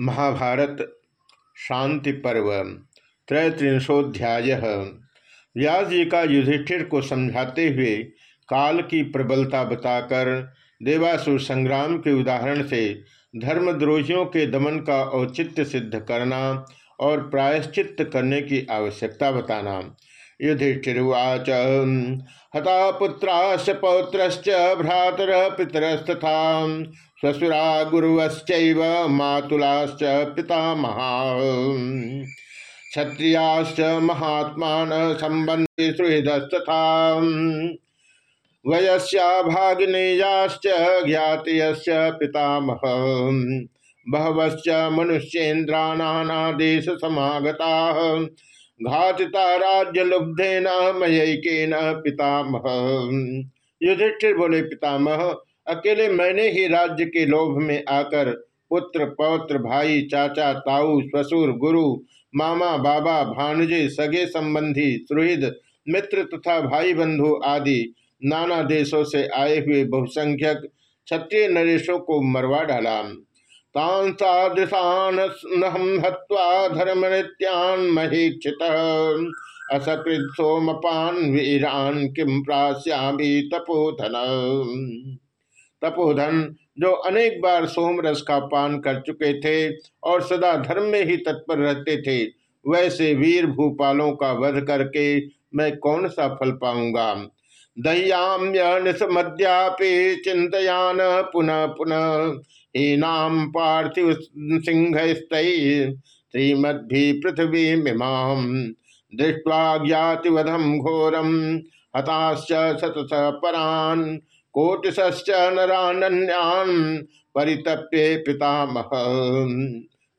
महाभारत शांति पर्व, त्रैत्रिंशोध्याय। व्यास जी का युधिष्ठिर को समझाते हुए काल की प्रबलता बताकर देवासुर संग्राम के उदाहरण से धर्मद्रोहियों के दमन का औचित्य सिद्ध करना और प्रायश्चित करने की आवश्यकता बताना। युधिष्ठिर्वाच। हता पुत्राश्च पौत्रश्च भ्रातर पितरस्तथा। ससुरा गुरुवश्चैव मातुलाश्च पितामहा। क्षत्रियाश्च महात्मान संबंधी सुहृदस्तथा। वयस्या भागिनेयाश्च ज्ञातियश्च पितामह। बहवश्च मनुष्येन्द्रानादेश समागता घातिता राज्य लुब्धे लुब्धेन मयैकेन पितामह। युधिष्ठिर बोले, पितामह, अकेले मैंने ही राज्य के लोभ में आकर पुत्र, पौत्र, भाई, चाचा, ताऊ, ससुर, गुरु, मामा, बाबा, भानुजे, सगे संबंधी, सुहृद, मित्र तथा भाई बंधु आदि नाना देशों से आए हुए बहुसंख्यक क्षत्रिय नरेशों को मरवा डाला। तांसादृशान हत्वा धर्म नित्यान असकृत सोमपान वीरान किम प्रास्यामी तपोधन। तपोधन, जो अनेक बार सोम रस का पान कर चुके थे और सदा धर्म में ही तत्पर रहते थे, वैसे वीर भूपालों का वध करके मैं कौन सा फल पाऊँगा? दह्याम्यनिसमद्यापि चिंतयान पुनः पुनः। हीनाम पार्थिव सिंह श्रीमद्भि पृथ्वी मिमाम दृष्ट्वा ज्ञातिवधम घोरम हताश्च सतस परान कोटिश्च नरान्यान परितप्य पितामह।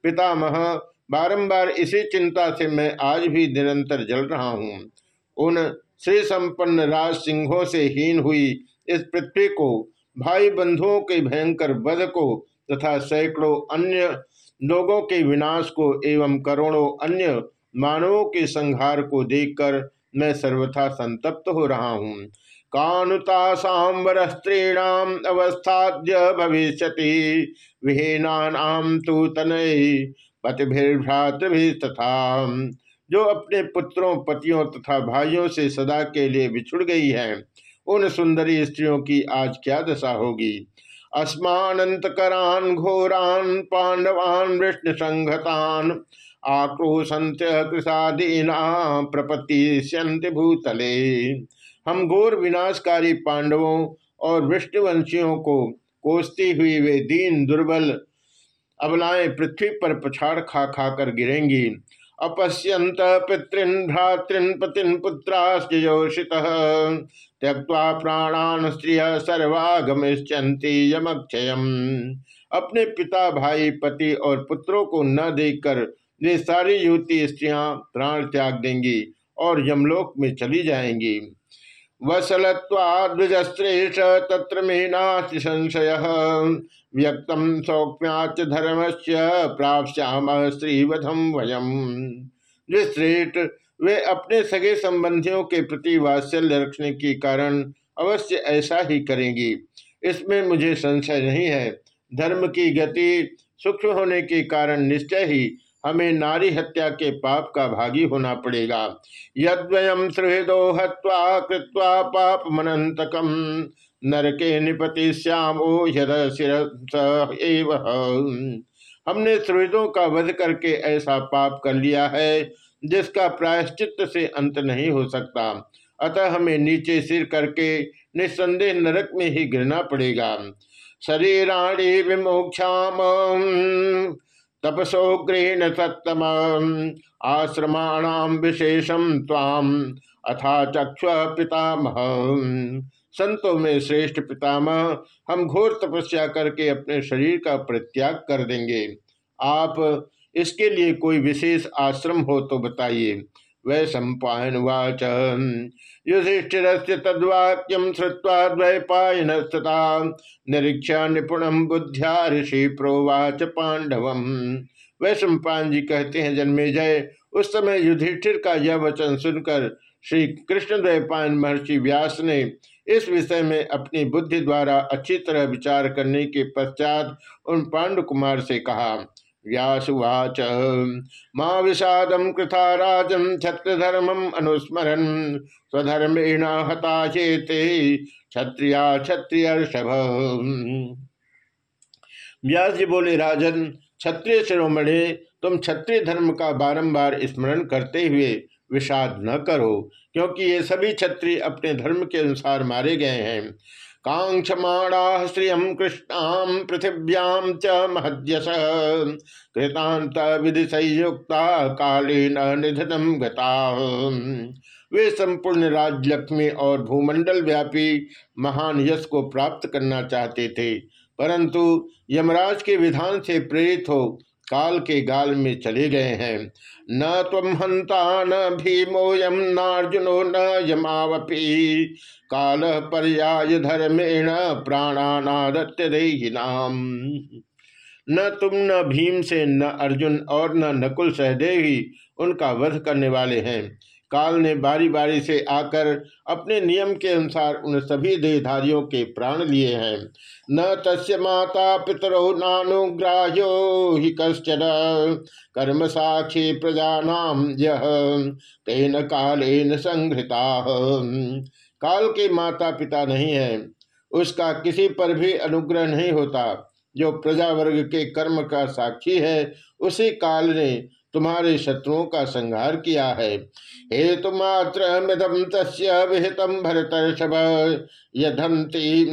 पितामह, बारंबार इसी चिंता से मैं आज भी निरंतर जल रहा हूँ। उन श्री संपन्न राज सिंहों से हीन हुई इस पृथ्वी को भाई बंधुओं के भयंकर वध को तथा सैकड़ों अन्य लोगों के विनाश को एवं करोड़ों अन्य मानवों के संहार को देखकर मैं सर्वथा संतप्त हो रहा हूँ। कानुता सांबर स्त्रीणाम अवस्थाद्य भविष्य विहीनाम तु तनय पतिभिर्भ्रातृभि तथा जो अपने पुत्रों, पतियों तथा भाइयों से सदा के लिए बिछुड़ गई है उन सुंदरी स्त्रियों की आज क्या दशा होगी? अस्मानंतकरान घोरान, पांडवान विष्णु संघतान आक्रोशंत कृषादीना प्रपति भूतले। हम घोर विनाशकारी पांडवों और विष्णुवंशियों को कोसती हुई वे दीन दुर्बल अबलाएँ पृथ्वी पर पछाड़ खा खा कर गिरेंगी। अपश्यंत पितृन भ्रातृन पतिन पुत्राश्चयोषित त्यक्वा प्राणान स्त्रिय सर्वागमिष्यंती यमक्षय अपने पिता, भाई, पति और पुत्रों को न देखकर वे सारी युवती स्त्रियाँ प्राण त्याग देंगी और यमलोक में चली जाएँगी। वसलत्वाद्विजश्रेष्ठ तत्र में नास्ति संशय। व्यक्त सौक्म्याच धर्म से प्राप्याम स्त्रीवधम वयम श्रेष्ठ, वे अपने सगे संबंधियों के प्रति वात्सल्य रखने के कारण अवश्य ऐसा ही करेंगी। इसमें मुझे संशय नहीं है। धर्म की गति सूक्ष्म होने के कारण निश्चय ही हमें नारी हत्या के पाप का भागी होना पड़ेगा। यद्वयम सुहृदो हत्वा कृत्वा पाप मनंतकम नरके निपति श्यामो सिर हमने सुहृदों का वध करके ऐसा पाप कर लिया है, जिसका प्रायश्चित से अंत नहीं हो सकता। अतः हमें नीचे सिर करके निस्संदेह नरक में ही गिरना पड़ेगा। शरीराणी विमोक्षाम। तपसोग्रेण सत्तम आश्रमाणाम विशेषम ताम अथा चक्ष पितामह संतों में श्रेष्ठ पितामह, हम घोर तपस्या करके अपने शरीर का परित्याग कर देंगे। आप इसके लिए कोई विशेष आश्रम हो तो बताइए। वै सम्पावाच युधिष्ठिर तद्वाक्यम श्रुवा द्वैपायन तथा निरीक्ष निपुणम बुद्ध्या ऋषि प्रोवाच पांडव वै सम्पान जी कहते हैं, जन्मे जय। उस समय युधिष्ठिर का यह वचन सुनकर श्री कृष्ण द्वैपायन महर्षि व्यास ने इस विषय में अपनी बुद्धि द्वारा अच्छी तरह विचार करने के पश्चात उन पांडु कुमार से कहा व्यासुवाच। माँ विषादम कृथा राजन छत्रधर्मम अनुस्मरन। स्वधर्मेण हताशेते क्षत्रिया क्षत्रिय व्यास जी बोले, राजन, क्षत्रिय शिरोमणि तुम क्षत्रिय धर्म का बारंबार स्मरण करते हुए विषाद न करो, क्योंकि ये सभी क्षत्रिय अपने धर्म के अनुसार मारे गए हैं। कांक्षमाणा श्रियम कृष्णाम पृथिव्याम च महद्यस कृतांत विधि संयुक्ता कालीन निधनम गता। वे संपूर्ण राजलक्ष्मी और भूमंडल व्यापी महान यश को प्राप्त करना चाहते थे, परंतु यमराज के विधान से प्रेरित हो काल के गाल में चले गए हैं। न तम हंता न भीमोयम नार्जुनो, न यमावपी। काल पर्याय धर्मेण प्राणानादत्य नाम। न तुम, न भीम से न अर्जुन और न नकुल सहदेवी उनका वध करने वाले हैं। काल ने बारी बारी से आकर अपने नियम के अनुसार उन सभी देहधारियों के प्राण लिए हैं। न तस्य माता पितरो नानुग्राह्यो ही कश्चन कर्म साक्षी प्रजा नाम यह तेन कालेन संघृता काल के माता पिता नहीं है, उसका किसी पर भी अनुग्रह नहीं होता। जो प्रजा वर्ग के कर्म का साक्षी है, उसी काल ने तुम्हारे शत्रुओं का संहार किया है। हे तुमात्र मृदम तस्य विहितम भरतर्षभ यधंती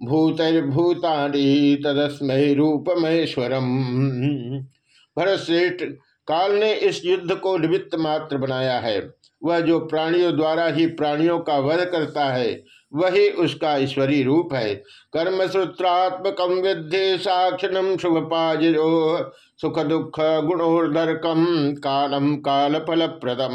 भूतर्भूतानि तदस्मय रूपमेश्वरम। भरत काल ने इस युद्ध को निमित्त मात्र बनाया है। वह जो प्राणियों द्वारा ही प्राणियों का वध करता है, वही उसका ईश्वरी रूप है। कर्म सूत्रात्मक विद्धि साक्षिणम शुभ पाजो सुख दुख गुणोदरकम कालम काल फल प्रदम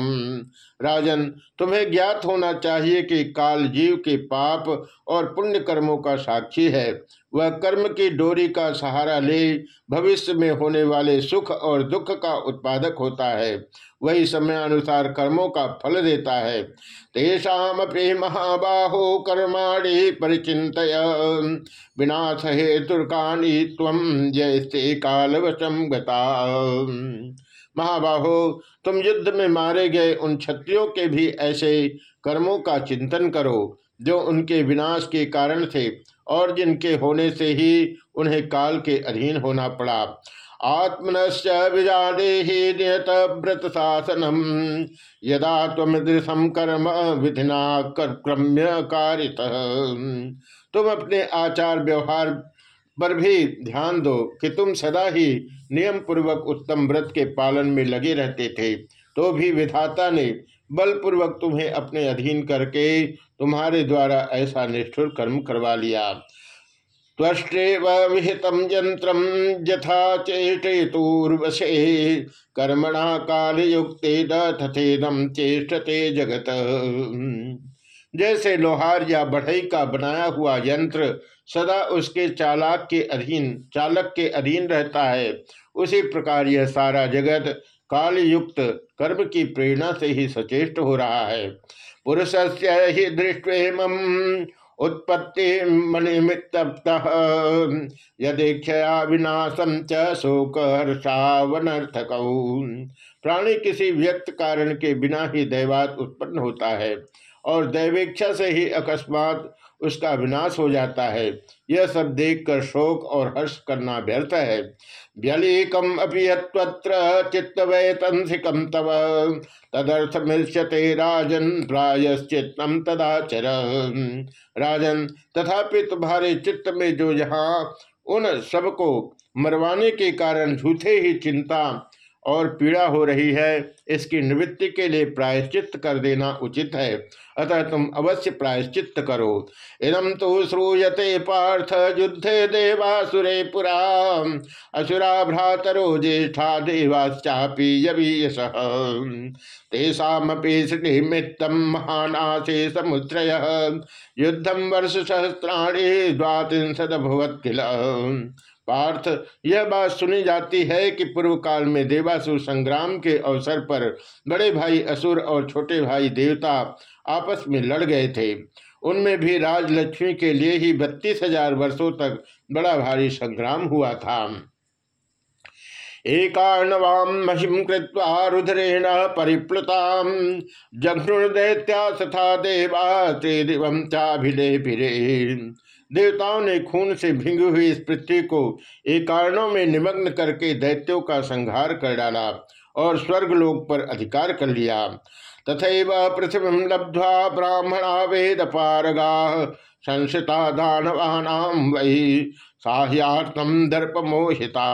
राजन, तुम्हें ज्ञात होना चाहिए कि काल जीव के पाप और पुण्य कर्मों का साक्षी है। वह कर्म की डोरी का सहारा ले भविष्य में होने वाले सुख और दुख का उत्पादक होता है। वही समय अनुसार कर्मों का फल देता है। तेषाम महाबाहो कर्माणि परिचित विनाश हेतुर्कानी तम जैसे कालवशम गता महाबाहो, तुम युद्ध में मारे गए उन क्षत्रियों के भी ऐसे कर्मों का चिंतन करो, जो उनके विनाश के कारण थे और जिनके होने से ही उन्हें काल के अधीन होना पड़ा। आत्मनश्च विजादेहि नियत व्रत शासनम। यदा तमदृशम कर्म विधिना क्रम्य कारित तुम अपने आचार व्यवहार पर भी ध्यान दो कि तुम सदा ही नियम पूर्वक उत्तम व्रत के पालन में लगे रहते थे तो भी विधाता ने बलपूर्वक तुम्हें अपने अधीन करके तुम्हारे द्वारा ऐसा निष्ठुर कर्म करवा लिया। कर्मणा काल युक्ते चेष्टते जगत। जैसे लोहार या बढ़ई का बनाया हुआ यंत्र सदा उसके चालक के अधीन, चालक के अधीन रहता है। उसी प्रकार यह सारा जगत काल युक्त कर्म की प्रेरणा से ही सचेष्ट हो रहा है। पुरुष से ही दृष्टेम उत्पत्ति मणिमित यदेक्षया विनाशम च शोक हर्षावनर्थक प्राणी किसी व्यक्त कारण के बिना ही दैवात उत्पन्न होता है। और दैवेक्षा से ही अकस्मात उसका विनाश हो जाता है। यह सब देखकर शोक और हर्ष करना व्यर्थ है। व्यलीकम अभी यत्र चित्तवैतंसिकम तव। मिश्यते राजन प्रायश्चित्तम तदाचर। राजन, तथापि तुम्हारे चित्त में जो यहाँ उन सबको मरवाने के कारण झूठे ही चिंता और पीड़ा हो रही है, इसकी निवृत्ति के लिए प्रायश्चित कर देना उचित है। अतः तुम अवश्य प्रायश्चित करो। इदम तो श्रूयते पार्थ युद्धे देवासुरे पुरा। असुरा भ्रातरो ज्येष्ठा देवाश्चापी यवीयस। तेषापि निमित्तम महानाशे समुद्रय। युद्धम वर्ष सहस्राणी द्वांशद भवत पार्थ, यह बात सुनी जाती है कि पूर्व काल में देवासुर संग्राम के अवसर पर बड़े भाई असुर और छोटे भाई देवता आपस में लड़ गए थे। उनमें भी राजलक्ष्मी के लिए ही बत्तीस हज़ार वर्षो तक बड़ा भारी संग्राम हुआ था। एकाणवाम महिम कृत्वा रुद्रेण परिप्लुता जघ्नुर्दैत्या तथा देवा त्रिदिवम चाभिले फिरे देवताओं ने खून से भिंगी हुई इस पृथ्वी को एक कारणों में निमग्न करके दैत्यों का संहार कर डाला और स्वर्गलोक पर अधिकार कर लिया। तथा पृथ्वी लब्ध्वा ब्राह्मणा वेद पारगा संसिता दानवानाम वही साह्यार्थम दर्प मोहिता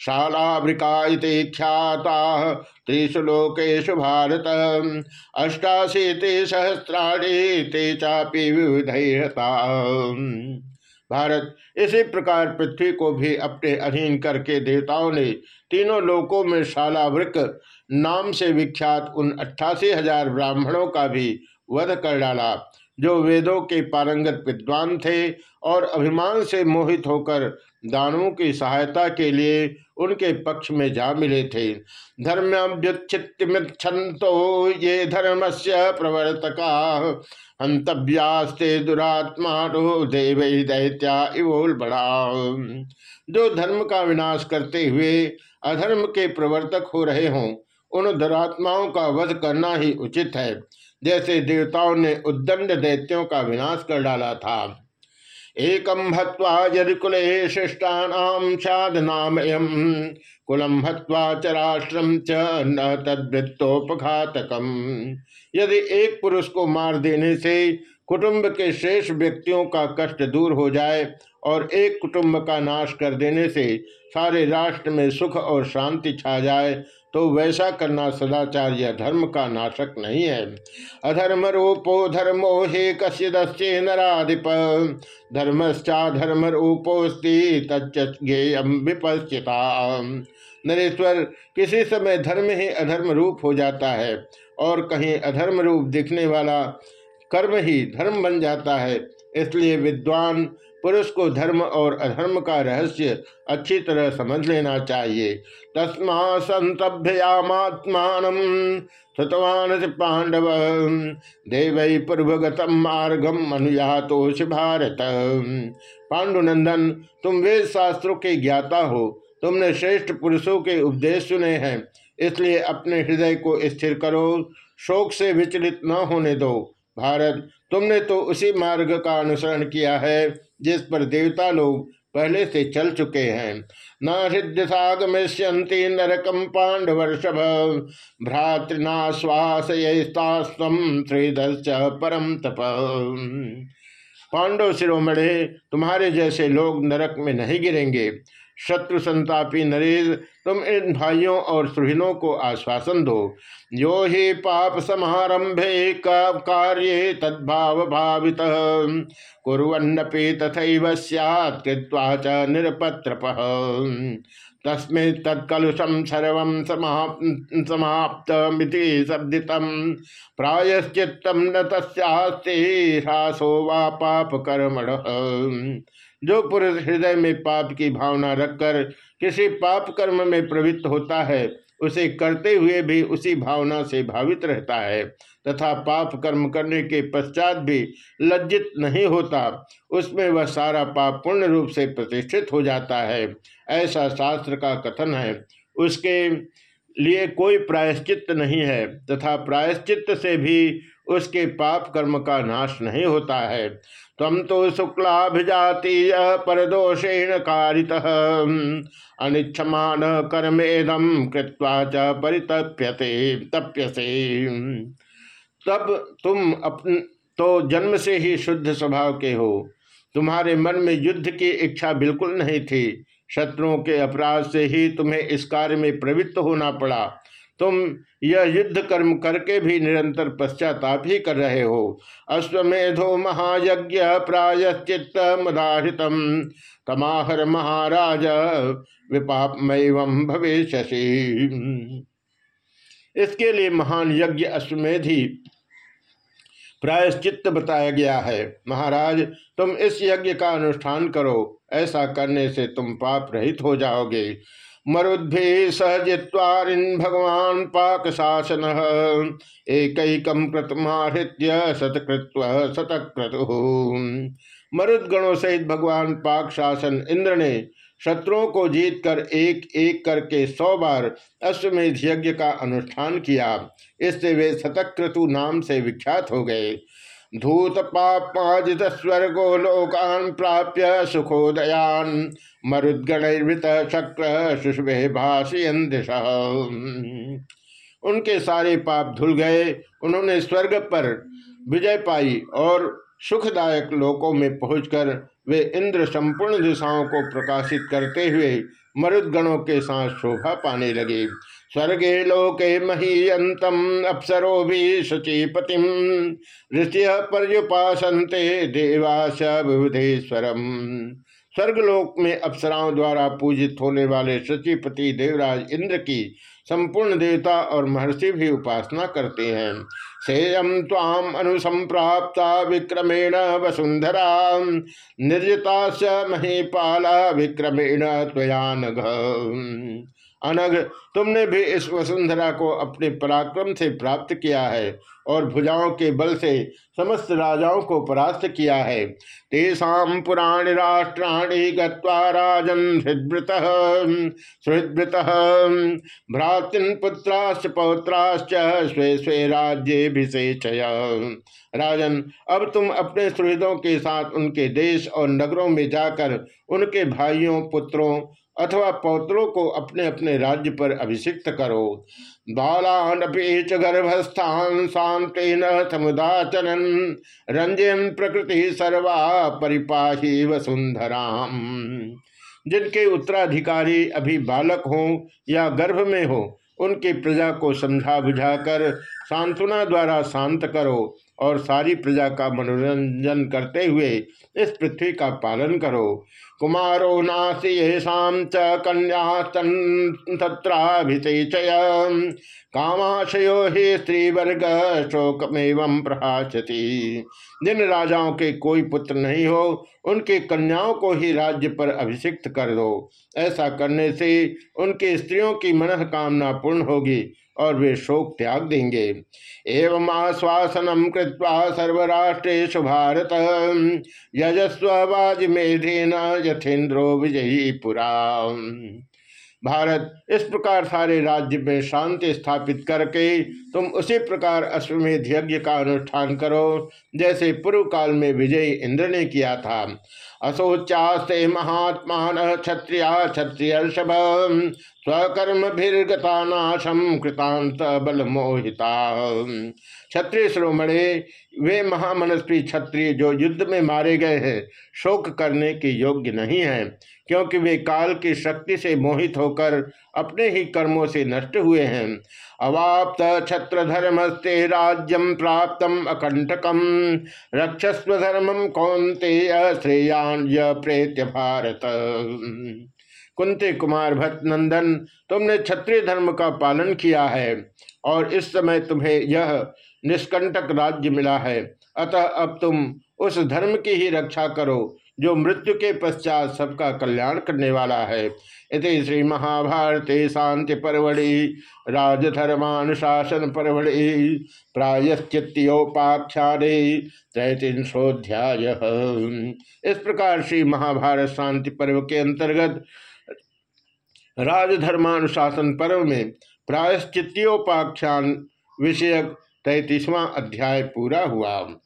शालावृका ख्याता त्रिषु लोकेशु भारत। अष्टाशी ते सहस्राणी ते चापी विविधता भारत, इसी प्रकार पृथ्वी को भी अपने अधीन करके देवताओं ने तीनों लोकों में शालावृक नाम से विख्यात उन अट्ठासी हज़ार ब्राह्मणों का भी वध कर डाला। जो वेदों के पारंगत विद्वान थे और अभिमान से मोहित होकर दानवों की सहायता के लिए उनके पक्ष में जा मिले थे। धर्म्युच्छितो ये धर्म से प्रवर्तका हंतव्यास्ते दुरात्मा देव दैत्या इवोल बड़ा। जो धर्म का विनाश करते हुए अधर्म के प्रवर्तक हो रहे हों, उन दुरात्माओं का वध करना ही उचित है। जैसे देवताओं ने उद्दंड दैत्यों का विनाश कर डाला था। एकम हत्वा यदि कुल शिष्टानाम साधनामयम कुलम हत्वा च राष्ट्रम च न तद्वृत्तोपघातकम। यदि एक पुरुष को मार देने से कुटुंब के शेष व्यक्तियों का कष्ट दूर हो जाए और एक कुटुंब का नाश कर देने से सारे राष्ट्र में सुख और शांति छा जाए तो वैसा करना सदाचार धर्म का नाशक नहीं है। अधर्म रूपो धर्मो हे कश्य दस्ये नाधिप धर्मश्चा धर्म रूपोस्ती तच्चेयम विपस्थिता नरेश्वर, किसी समय धर्म ही अधर्म रूप हो जाता है और कहीं अधर्म रूप दिखने वाला कर्म ही धर्म बन जाता है। इसलिए विद्वान पुरुष को धर्म और अधर्म का रहस्य अच्छी तरह समझ लेना चाहिए। तस्मा संतभ्ययामात्मान श्रुतवान पांडव। देव पूर्वगतम मार्गम अनुयातोष भारत। पांडुनंदन, तुम वेद शास्त्रों के ज्ञाता हो। तुमने श्रेष्ठ पुरुषों के उपदेश सुने हैं। इसलिए अपने हृदय को स्थिर करो। शोक से विचलित न होने दो। भारत तुमने तो उसी मार्ग का अनुसरण किया है, जिस पर देवता लोग पहले से चल चुके हैं। न हृदय सागमिष्यंति नरकम पांडवर्षभ भ्रातृना श्वास परम तप। पांडव शिरोमणे तुम्हारे जैसे लोग नरक में नहीं गिरेंगे। शत्रु संतापी नरेश, तुम इन भाइयों और सुहृनों को आश्वासन दो। यो ही पाप समारंभे कार्य तद्भाव भावित। कुरन्नपि तथा सैत्वा च निरपत्र तस्में तत्कलुषम सर्व समाप्त शब्दित। प्रायश्चित्तम न तस्ते ह्रासो वा पाप कर्मण जो पुरुष हृदय में पाप की भावना रखकर किसी पाप कर्म में प्रवृत्त होता है, उसे करते हुए भी उसी भावना से भावित रहता है। तथा पाप कर्म करने के पश्चात भी लज्जित नहीं होता, उसमें वह सारा पाप पूर्ण रूप से प्रतिष्ठित हो जाता है। ऐसा शास्त्र का कथन है। उसके लिए कोई प्रायश्चित नहीं है, तथा प्रायश्चित से भी उसके पाप कर्म का नाश नहीं होता है। तम तो शुक्लाभिजातीय परदोषेण कारित। अनिच्छमान कर्मेदम कृत्वा च परितप्यते, तप्यसे। तब तुम अपन तो जन्म से ही शुद्ध स्वभाव के हो। तुम्हारे मन में युद्ध की इच्छा बिल्कुल नहीं थी। शत्रुओं के अपराध से ही तुम्हें इस कार्य में प्रवृत्त होना पड़ा। तुम यह युद्ध कर्म करके भी निरंतर पश्चाताप ही कर रहे हो। अश्वमेधो महायज्ञ प्रायश्चित मदाहृतम। तमाहर महाराज विपापमय भविष्य इसके लिए महान यज्ञ अश्वमेधी प्रायश्चित बताया गया है। महाराज, तुम इस यज्ञ का अनुष्ठान करो। ऐसा करने से तुम पाप रहित हो जाओगे। मरुद्भि सहजित्वारिन भगवान पाक शासन एक क्रतुमाहृत्य शतकृत्व शतक्रतु मरुद गणों सहित भगवान पाक शासन इंद्र ने शत्रुओं को जीतकर एक एक करके सौ बार अश्वमेध यज्ञ का अनुष्ठान किया। इससे वे शतक्रतु नाम से विख्यात हो गए। धूत पापाजित स्वर्गो लोकान प्राप्य सुखोदयान मरुद्गणित शक्र शुष्भे भाषयन दिशा। उनके सारे पाप धुल गए, उन्होंने स्वर्ग पर विजय पाई और सुखदायक लोकों में पहुंचकर वे इंद्र संपूर्ण दिशाओं को प्रकाशित करते हुए मरुदगणों के साथ शोभा पाने लगे। स्वर्गे लोके महीयंतम अप्सरो भी शचीपति ऋषि पर्युपासनते देवाश विबुधेश्वरम। स्वर्गलोक में अप्सराओं द्वारा पूजित होने वाले शचीपति देवराज इंद्र की संपूर्ण देवता और महर्षि भी उपासना करते हैं। सेयम ताम अनुसंप्राप्ता विक्रमेण वसुंधरा। निर्जिता महीपाला विक्रमेण त्वयानघ अनग तुमने भी इस वसुंधरा को अपने पराक्रम से प्राप्त किया है और भुजाओं के बल से समस्त राजाओं को परास्त किया है। तेषाम पुराण राष्ट्राणी गजन हृदृत सुहृदृत भ्रातृन पुत्राश्च पौत्राश्च स्वे स्वे राज्य राजन, अब तुम अपने सुहृदों के साथ उनके देश और नगरों में जाकर उनके भाइयों, पुत्रों अथवा पौत्रों को अपने अपने राज्य पर अभिषिक्त करो। बालानपीच गर्भस्थान शांतेन समुदाचरन रंजन प्रकृति सर्वा परिपाही वसुंधराम जिनके उत्तराधिकारी अभी बालक हों या गर्भ में हो, उनकी प्रजा को समझा बुझाकर सांत्वना द्वारा शांत करो। और सारी प्रजा का मनोरंजन करते हुए इस पृथ्वी का पालन करो। कुमारो नासी च कन्या तत्राभिषेचय कामाशयो ही स्त्रीवर्ग शोकमेव प्रहासती जिन राजाओं के कोई पुत्र नहीं हो, उनके कन्याओं को ही राज्य पर अभिषिक्त कर दो। ऐसा करने से उनके स्त्रियों की मनोकामना पूर्ण होगी। और वे शोक त्याग देंगे। एवं आश्वासनम कृत्वा सर्वराष्ट्रेश भारत यजस्व मेधेन यथेन्द्रो विजयी पुरा। भारत, इस प्रकार सारे राज्य में शांति स्थापित करके तुम उसी प्रकार अश्वमेध यज्ञ का अनुष्ठान करो, जैसे पूर्व काल में विजय इंद्र ने किया था। असोचास्ते महात्मा क्षत्रिया क्षत्रियर्षभ स्वकर्म भीर्गता नाशम कृतांत बल मोहिता क्षत्रिय श्रोमणे, वे महामनस्वी क्षत्रिय जो युद्ध में मारे गए हैं, शोक करने के योग्य नहीं है, क्योंकि वे काल की शक्ति से मोहित होकर अपने ही कर्मों से नष्ट हुए हैं। अवाप्त छत्र धर्मस्ते राज्यम प्राप्त अकंटकम रक्षस्व धर्मम कौंते श्रेयान प्रेत्य भारत कुंती कुमार भट्ट नंदन तुमने क्षत्रिय धर्म का पालन किया है, और इस समय तुम्हें यह निष्कंटक राज्य मिला है। अतः अब तुम उस धर्म की ही रक्षा करो जो मृत्यु के पश्चात सबका कल्याण करने वाला है। इति श्री महाभारत शांति परवड़ी राजधर्मानुशासन परवड़ी प्रायश्चित्योपाख्याने त्रैतीसोध्याय इस प्रकार श्री महाभारत शांति पर्व के अंतर्गत राजधर्मानुशासन पर्व में प्रायश्चित्योपाख्यान विषयक तैतीसवां अध्याय पूरा हुआ।